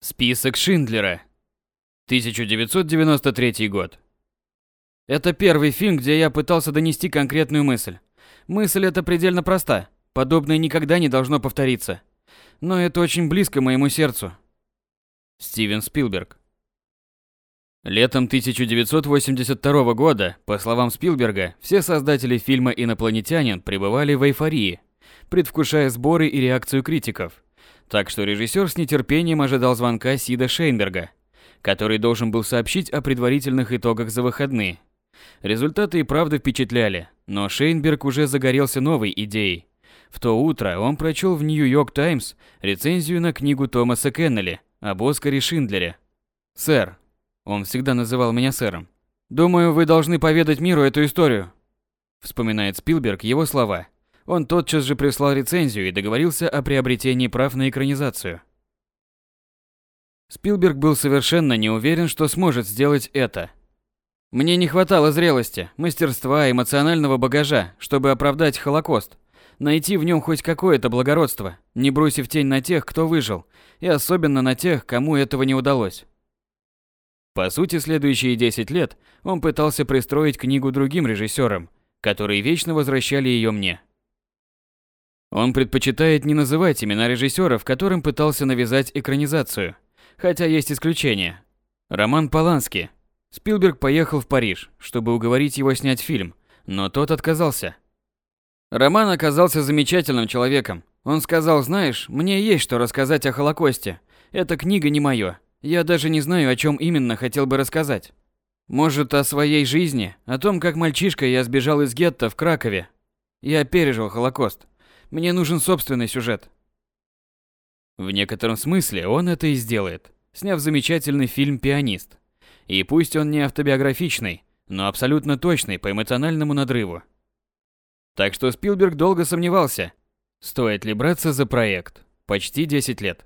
Список Шиндлера. 1993 год. Это первый фильм, где я пытался донести конкретную мысль. Мысль эта предельно проста. Подобное никогда не должно повториться. Но это очень близко моему сердцу. Стивен Спилберг. Летом 1982 года, по словам Спилберга, все создатели фильма «Инопланетянин» пребывали в эйфории, предвкушая сборы и реакцию критиков. Так что режиссер с нетерпением ожидал звонка Сида Шейнберга, который должен был сообщить о предварительных итогах за выходные. Результаты и правда впечатляли, но Шейнберг уже загорелся новой идеей. В то утро он прочел в Нью-Йорк Таймс рецензию на книгу Томаса Кеннелли об Оскаре Шиндлере. «Сэр», он всегда называл меня сэром, «думаю, вы должны поведать миру эту историю», вспоминает Спилберг его слова. Он тотчас же прислал рецензию и договорился о приобретении прав на экранизацию. Спилберг был совершенно не уверен, что сможет сделать это. Мне не хватало зрелости, мастерства, эмоционального багажа, чтобы оправдать Холокост, найти в нем хоть какое-то благородство, не бросив тень на тех, кто выжил, и особенно на тех, кому этого не удалось. По сути, следующие 10 лет он пытался пристроить книгу другим режиссерам, которые вечно возвращали ее мне. Он предпочитает не называть имена режиссеров, которым пытался навязать экранизацию, хотя есть исключения. Роман Полански. Спилберг поехал в Париж, чтобы уговорить его снять фильм, но тот отказался. Роман оказался замечательным человеком. Он сказал, знаешь, мне есть что рассказать о Холокосте. Эта книга не моё. Я даже не знаю, о чем именно хотел бы рассказать. Может, о своей жизни, о том, как мальчишка я сбежал из гетто в Кракове. Я пережил Холокост. Мне нужен собственный сюжет. В некотором смысле он это и сделает, сняв замечательный фильм «Пианист». И пусть он не автобиографичный, но абсолютно точный по эмоциональному надрыву. Так что Спилберг долго сомневался, стоит ли браться за проект. Почти 10 лет.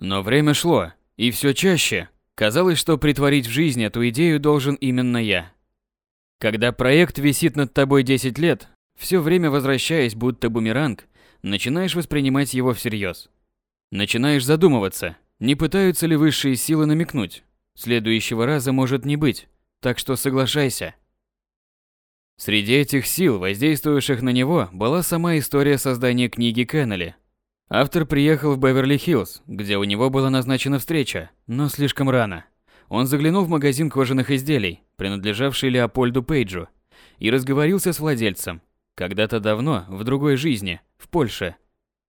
Но время шло, и все чаще казалось, что притворить в жизнь эту идею должен именно я. Когда проект висит над тобой 10 лет, все время возвращаясь будто бумеранг, начинаешь воспринимать его всерьез. Начинаешь задумываться, не пытаются ли высшие силы намекнуть. Следующего раза может не быть, так что соглашайся. Среди этих сил, воздействовавших на него, была сама история создания книги Кеннелли. Автор приехал в Беверли-Хиллз, где у него была назначена встреча, но слишком рано. Он заглянул в магазин кожаных изделий, принадлежавший Леопольду Пейджу, и разговорился с владельцем, когда-то давно, в другой жизни, в Польше.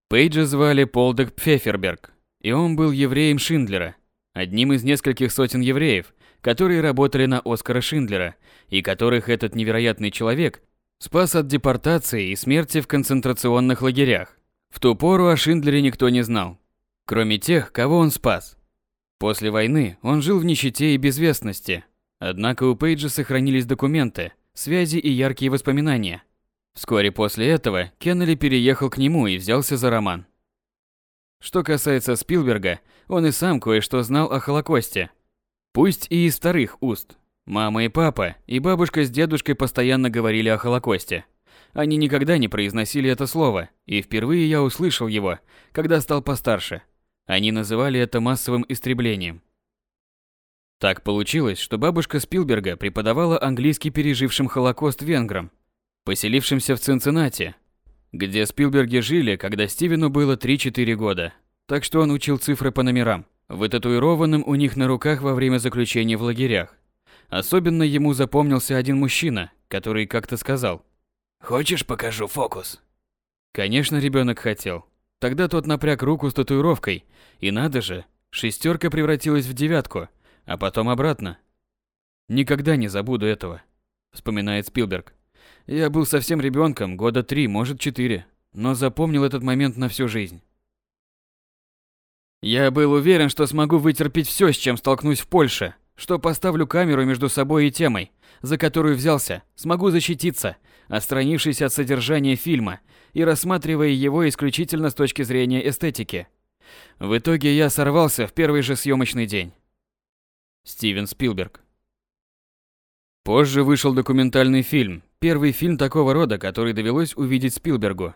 Пейджа звали Полдек Пфеферберг, и он был евреем Шиндлера, одним из нескольких сотен евреев, которые работали на Оскара Шиндлера, и которых этот невероятный человек спас от депортации и смерти в концентрационных лагерях. В ту пору о Шиндлере никто не знал, кроме тех, кого он спас. После войны он жил в нищете и безвестности, однако у Пейджа сохранились документы, связи и яркие воспоминания – Вскоре после этого Кеннели переехал к нему и взялся за роман. Что касается Спилберга, он и сам кое-что знал о Холокосте. Пусть и из вторых уст. Мама и папа, и бабушка с дедушкой постоянно говорили о Холокосте. Они никогда не произносили это слово, и впервые я услышал его, когда стал постарше. Они называли это массовым истреблением. Так получилось, что бабушка Спилберга преподавала английский пережившим Холокост венграм, поселившимся в Цинциннати, где Спилберги жили, когда Стивену было 3-4 года. Так что он учил цифры по номерам, вытатуированным у них на руках во время заключения в лагерях. Особенно ему запомнился один мужчина, который как-то сказал «Хочешь, покажу фокус?» Конечно, ребенок хотел. Тогда тот напряг руку с татуировкой, и надо же, шестерка превратилась в девятку, а потом обратно. «Никогда не забуду этого», — вспоминает Спилберг. Я был совсем ребенком, года три, может четыре, но запомнил этот момент на всю жизнь. Я был уверен, что смогу вытерпеть все, с чем столкнусь в Польше, что поставлю камеру между собой и темой, за которую взялся, смогу защититься, отстранившись от содержания фильма и рассматривая его исключительно с точки зрения эстетики. В итоге я сорвался в первый же съемочный день. Стивен Спилберг Позже вышел документальный фильм, первый фильм такого рода, который довелось увидеть Спилбергу.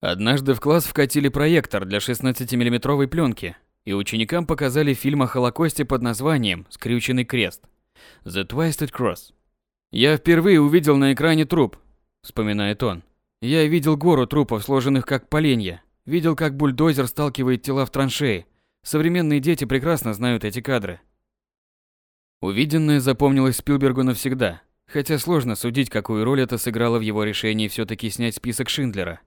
Однажды в класс вкатили проектор для 16-миллиметровой пленки. и ученикам показали фильм о Холокосте под названием «Скрюченный крест» «The Twisted Cross». «Я впервые увидел на экране труп», — вспоминает он. «Я видел гору трупов, сложенных как поленья. Видел, как бульдозер сталкивает тела в траншеи. Современные дети прекрасно знают эти кадры». Увиденное запомнилось Спилбергу навсегда, хотя сложно судить, какую роль это сыграло в его решении все таки снять список Шиндлера.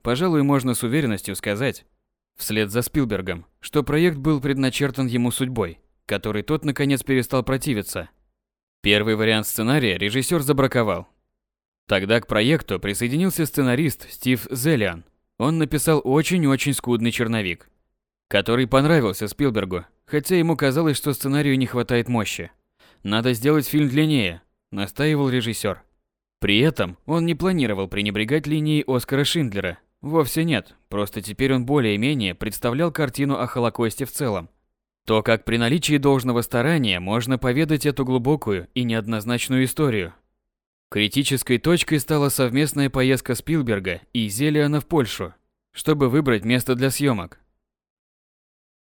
Пожалуй, можно с уверенностью сказать, вслед за Спилбергом, что проект был предначертан ему судьбой, которой тот наконец перестал противиться. Первый вариант сценария режиссер забраковал. Тогда к проекту присоединился сценарист Стив Зелиан. Он написал очень-очень скудный черновик, который понравился Спилбергу, хотя ему казалось, что сценарию не хватает мощи. Надо сделать фильм длиннее, настаивал режиссер. При этом он не планировал пренебрегать линией Оскара Шиндлера. Вовсе нет, просто теперь он более-менее представлял картину о Холокосте в целом. То, как при наличии должного старания можно поведать эту глубокую и неоднозначную историю. Критической точкой стала совместная поездка Спилберга и Зелиана в Польшу, чтобы выбрать место для съемок.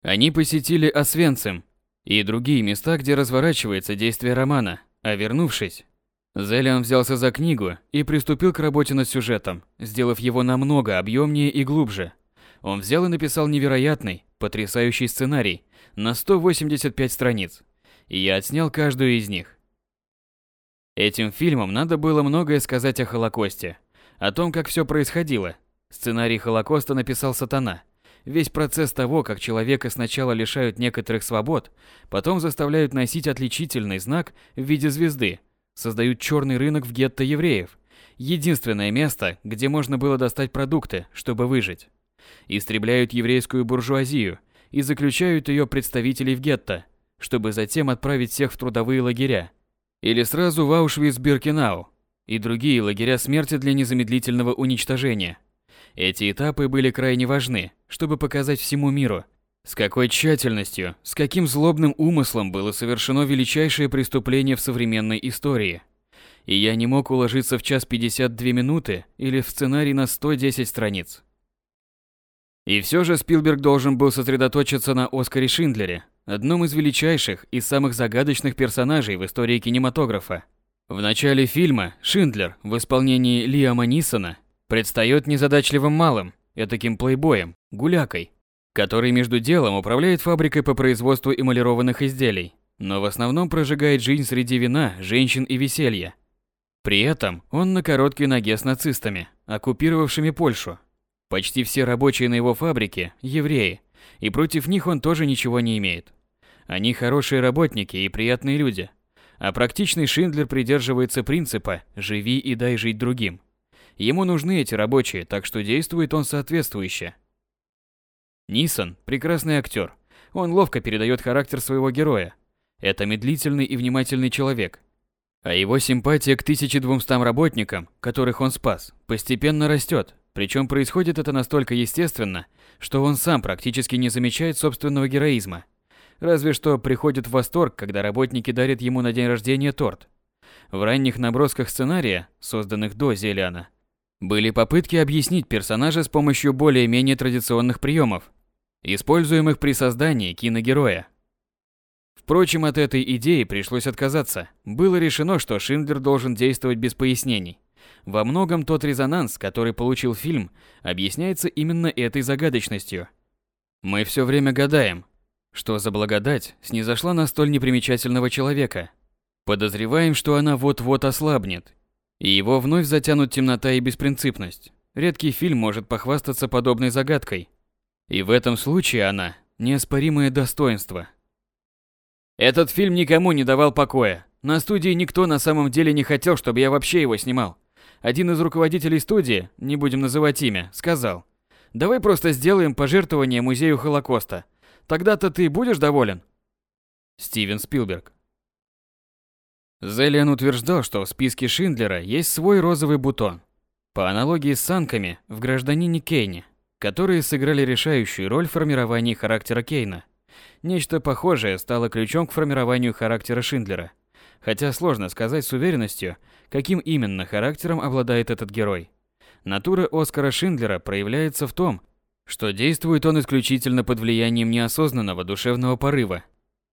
Они посетили Освенцим и другие места, где разворачивается действие романа, а вернувшись, Зелиан взялся за книгу и приступил к работе над сюжетом, сделав его намного объемнее и глубже. Он взял и написал невероятный, потрясающий сценарий на 185 страниц, и я отснял каждую из них. Этим фильмом надо было многое сказать о Холокосте, о том, как все происходило. Сценарий Холокоста написал Сатана – Весь процесс того, как человека сначала лишают некоторых свобод, потом заставляют носить отличительный знак в виде звезды, создают черный рынок в гетто евреев. Единственное место, где можно было достать продукты, чтобы выжить. Истребляют еврейскую буржуазию и заключают ее представителей в гетто, чтобы затем отправить всех в трудовые лагеря. Или сразу в Аушвиц-Биркенау и другие лагеря смерти для незамедлительного уничтожения – эти этапы были крайне важны, чтобы показать всему миру, с какой тщательностью, с каким злобным умыслом было совершено величайшее преступление в современной истории. И я не мог уложиться в час 52 минуты или в сценарий на 110 страниц. И все же Спилберг должен был сосредоточиться на Оскаре Шиндлере, одном из величайших и самых загадочных персонажей в истории кинематографа. В начале фильма Шиндлер в исполнении Лиама Нисона предстает незадачливым малым, этаким плейбоем, гулякой, который между делом управляет фабрикой по производству эмалированных изделий, но в основном прожигает жизнь среди вина, женщин и веселья. При этом он на короткой ноге с нацистами, оккупировавшими Польшу. Почти все рабочие на его фабрике – евреи, и против них он тоже ничего не имеет. Они хорошие работники и приятные люди. А практичный Шиндлер придерживается принципа «живи и дай жить другим». Ему нужны эти рабочие, так что действует он соответствующе. Нисон – прекрасный актер. Он ловко передает характер своего героя. Это медлительный и внимательный человек. А его симпатия к 1200 работникам, которых он спас, постепенно растет. Причем происходит это настолько естественно, что он сам практически не замечает собственного героизма. Разве что приходит в восторг, когда работники дарят ему на день рождения торт. В ранних набросках сценария, созданных до Зелиана, были попытки объяснить персонажа с помощью более-менее традиционных приемов, используемых при создании киногероя. Впрочем, от этой идеи пришлось отказаться. Было решено, что Шиндлер должен действовать без пояснений. Во многом тот резонанс, который получил фильм, объясняется именно этой загадочностью. Мы все время гадаем, что за благодать снизошла на столь непримечательного человека. Подозреваем, что она вот-вот ослабнет и его вновь затянут темнота и беспринципность. Редкий фильм может похвастаться подобной загадкой. И в этом случае она – неоспоримое достоинство. Этот фильм никому не давал покоя. На студии никто на самом деле не хотел, чтобы я вообще его снимал. Один из руководителей студии, не будем называть имя, сказал, «Давай просто сделаем пожертвование музею Холокоста. Тогда-то ты будешь доволен?» Стивен Спилберг Зелиан утверждал, что в списке Шиндлера есть свой розовый бутон. По аналогии с санками в «Гражданине Кейне», которые сыграли решающую роль в формировании характера Кейна. Нечто похожее стало ключом к формированию характера Шиндлера. Хотя сложно сказать с уверенностью, каким именно характером обладает этот герой. Натура Оскара Шиндлера проявляется в том, что действует он исключительно под влиянием неосознанного душевного порыва.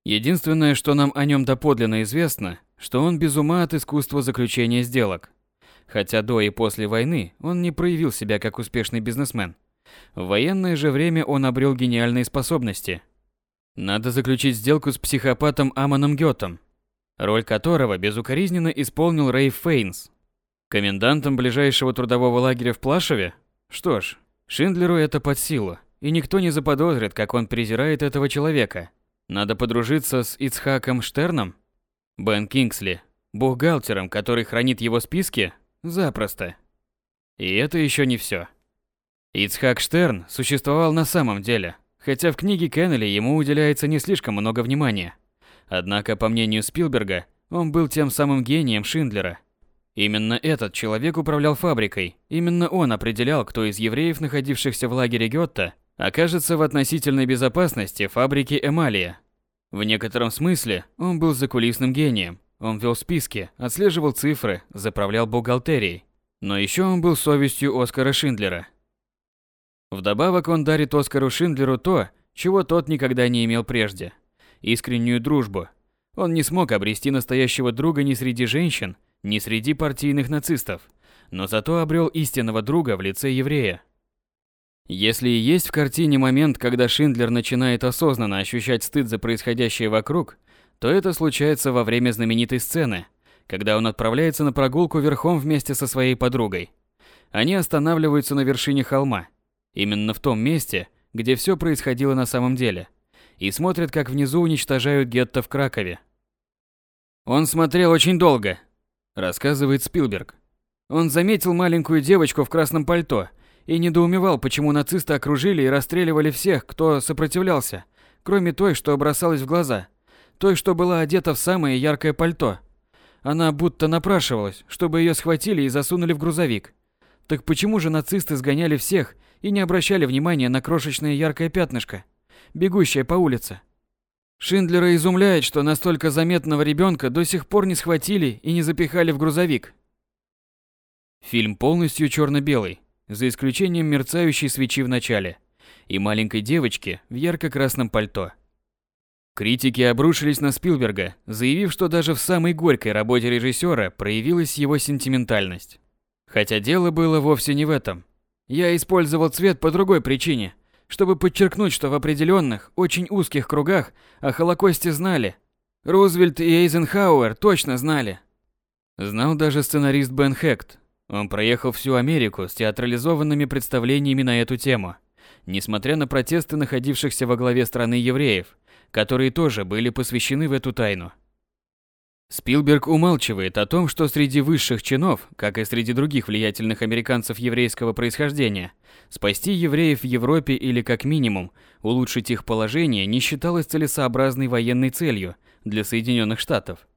Единственное, что нам о нем доподлинно известно, что он без ума от искусства заключения сделок. Хотя до и после войны он не проявил себя как успешный бизнесмен. В военное же время он обрел гениальные способности. Надо заключить сделку с психопатом Амоном Гетом, роль которого безукоризненно исполнил Рейф Фейнс. Комендантом ближайшего трудового лагеря в Плашеве? Что ж, Шиндлеру это под силу, и никто не заподозрит, как он презирает этого человека. Надо подружиться с Ицхаком Штерном? Бен Кингсли, бухгалтером, который хранит его списки? Запросто. И это еще не все. Ицхак Штерн существовал на самом деле, хотя в книге Кеннелли ему уделяется не слишком много внимания. Однако, по мнению Спилберга, он был тем самым гением Шиндлера – Именно этот человек управлял фабрикой. Именно он определял, кто из евреев, находившихся в лагере Гетта, окажется в относительной безопасности фабрики Эмалия. В некотором смысле он был закулисным гением. Он вел списки, отслеживал цифры, заправлял бухгалтерией. Но еще он был совестью Оскара Шиндлера. Вдобавок он дарит Оскару Шиндлеру то, чего тот никогда не имел прежде – искреннюю дружбу. Он не смог обрести настоящего друга ни среди женщин, не среди партийных нацистов, но зато обрел истинного друга в лице еврея. Если и есть в картине момент, когда Шиндлер начинает осознанно ощущать стыд за происходящее вокруг, то это случается во время знаменитой сцены, когда он отправляется на прогулку верхом вместе со своей подругой. Они останавливаются на вершине холма, именно в том месте, где все происходило на самом деле, и смотрят, как внизу уничтожают гетто в Кракове. Он смотрел очень долго, рассказывает Спилберг. Он заметил маленькую девочку в красном пальто и недоумевал, почему нацисты окружили и расстреливали всех, кто сопротивлялся, кроме той, что бросалась в глаза, той, что была одета в самое яркое пальто. Она будто напрашивалась, чтобы ее схватили и засунули в грузовик. Так почему же нацисты сгоняли всех и не обращали внимания на крошечное яркое пятнышко, бегущее по улице? Шиндлера изумляет, что настолько заметного ребенка до сих пор не схватили и не запихали в грузовик. Фильм полностью черно-белый, за исключением мерцающей свечи в начале и маленькой девочки в ярко-красном пальто. Критики обрушились на Спилберга, заявив, что даже в самой горькой работе режиссера проявилась его сентиментальность. Хотя дело было вовсе не в этом. Я использовал цвет по другой причине – чтобы подчеркнуть, что в определенных, очень узких кругах о Холокосте знали. Рузвельт и Эйзенхауэр точно знали. Знал даже сценарист Бен Хект. Он проехал всю Америку с театрализованными представлениями на эту тему, несмотря на протесты находившихся во главе страны евреев, которые тоже были посвящены в эту тайну. Спилберг умалчивает о том, что среди высших чинов, как и среди других влиятельных американцев еврейского происхождения, спасти евреев в Европе или как минимум улучшить их положение не считалось целесообразной военной целью для Соединенных Штатов.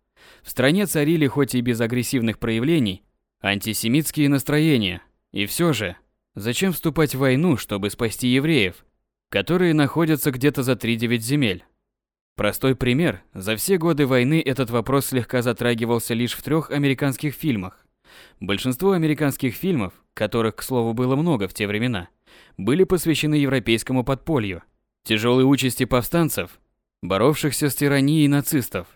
В стране царили хоть и без агрессивных проявлений антисемитские настроения, и все же, зачем вступать в войну, чтобы спасти евреев, которые находятся где-то за 3-9 земель? Простой пример. За все годы войны этот вопрос слегка затрагивался лишь в трех американских фильмах. Большинство американских фильмов, которых, к слову, было много в те времена, были посвящены европейскому подполью, тяжелой участи повстанцев, боровшихся с тиранией нацистов.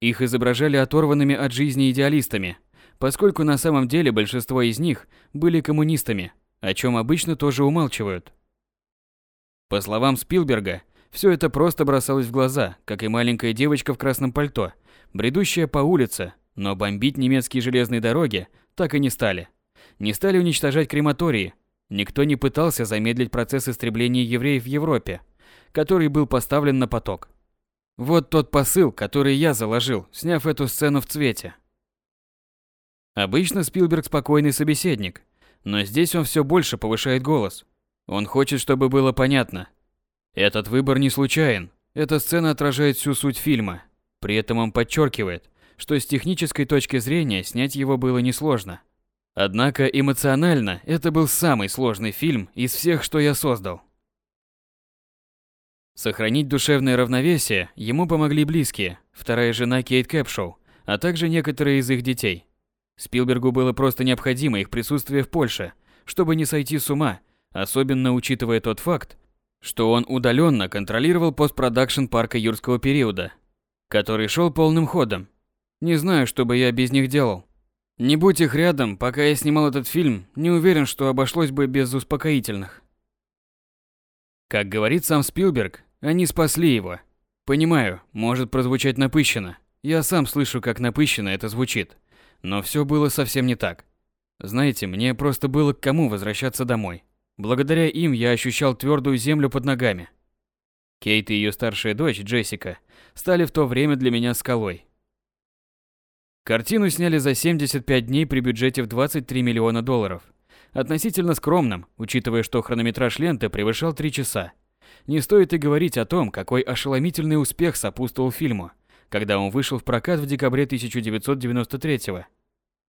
Их изображали оторванными от жизни идеалистами, поскольку на самом деле большинство из них были коммунистами, о чем обычно тоже умалчивают. По словам Спилберга, все это просто бросалось в глаза, как и маленькая девочка в красном пальто, бредущая по улице, но бомбить немецкие железные дороги так и не стали. Не стали уничтожать крематории. Никто не пытался замедлить процесс истребления евреев в Европе, который был поставлен на поток. Вот тот посыл, который я заложил, сняв эту сцену в цвете. Обычно Спилберг спокойный собеседник, но здесь он все больше повышает голос. Он хочет, чтобы было понятно, этот выбор не случайен. Эта сцена отражает всю суть фильма. При этом он подчеркивает, что с технической точки зрения снять его было несложно. Однако эмоционально это был самый сложный фильм из всех, что я создал. Сохранить душевное равновесие ему помогли близкие, вторая жена Кейт Кэпшоу, а также некоторые из их детей. Спилбергу было просто необходимо их присутствие в Польше, чтобы не сойти с ума особенно учитывая тот факт, что он удаленно контролировал постпродакшн парка юрского периода, который шел полным ходом. Не знаю, что бы я без них делал. Не будь их рядом, пока я снимал этот фильм, не уверен, что обошлось бы без успокоительных. Как говорит сам Спилберг, они спасли его. Понимаю, может прозвучать напыщенно. Я сам слышу, как напыщенно это звучит. Но все было совсем не так. Знаете, мне просто было к кому возвращаться домой. Благодаря им я ощущал твердую землю под ногами. Кейт и ее старшая дочь, Джессика, стали в то время для меня скалой. Картину сняли за 75 дней при бюджете в 23 миллиона долларов. Относительно скромным, учитывая, что хронометраж ленты превышал 3 часа. Не стоит и говорить о том, какой ошеломительный успех сопутствовал фильму, когда он вышел в прокат в декабре 1993 -го.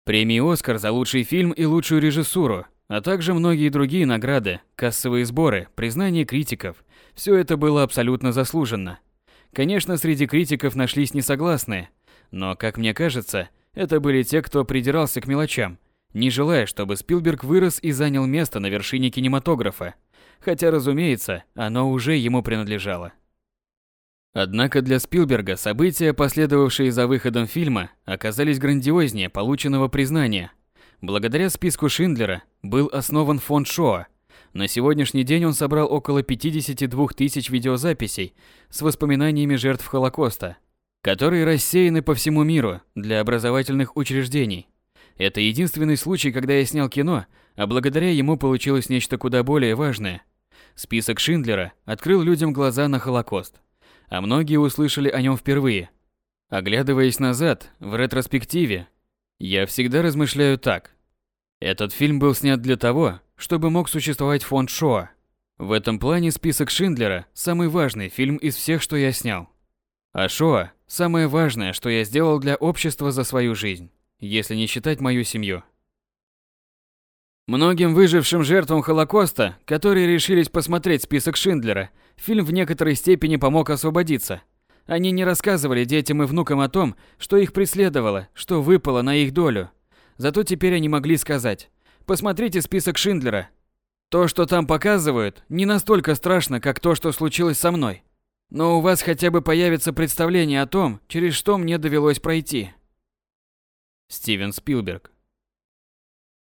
Премии «Оскар» за лучший фильм и лучшую режиссуру, а также многие другие награды, кассовые сборы, признание критиков – все это было абсолютно заслуженно. Конечно, среди критиков нашлись несогласные, но, как мне кажется, это были те, кто придирался к мелочам, не желая, чтобы Спилберг вырос и занял место на вершине кинематографа, хотя, разумеется, оно уже ему принадлежало. Однако для Спилберга события, последовавшие за выходом фильма, оказались грандиознее полученного признания. Благодаря списку Шиндлера был основан фонд Шоа. На сегодняшний день он собрал около 52 тысяч видеозаписей с воспоминаниями жертв Холокоста, которые рассеяны по всему миру для образовательных учреждений. Это единственный случай, когда я снял кино, а благодаря ему получилось нечто куда более важное. Список Шиндлера открыл людям глаза на Холокост а многие услышали о нем впервые. Оглядываясь назад, в ретроспективе, я всегда размышляю так. Этот фильм был снят для того, чтобы мог существовать фонд Шоа. В этом плане список Шиндлера – самый важный фильм из всех, что я снял. А Шоа – самое важное, что я сделал для общества за свою жизнь, если не считать мою семью. Многим выжившим жертвам Холокоста, которые решились посмотреть список Шиндлера, фильм в некоторой степени помог освободиться. Они не рассказывали детям и внукам о том, что их преследовало, что выпало на их долю. Зато теперь они могли сказать «Посмотрите список Шиндлера». То, что там показывают, не настолько страшно, как то, что случилось со мной. Но у вас хотя бы появится представление о том, через что мне довелось пройти. Стивен Спилберг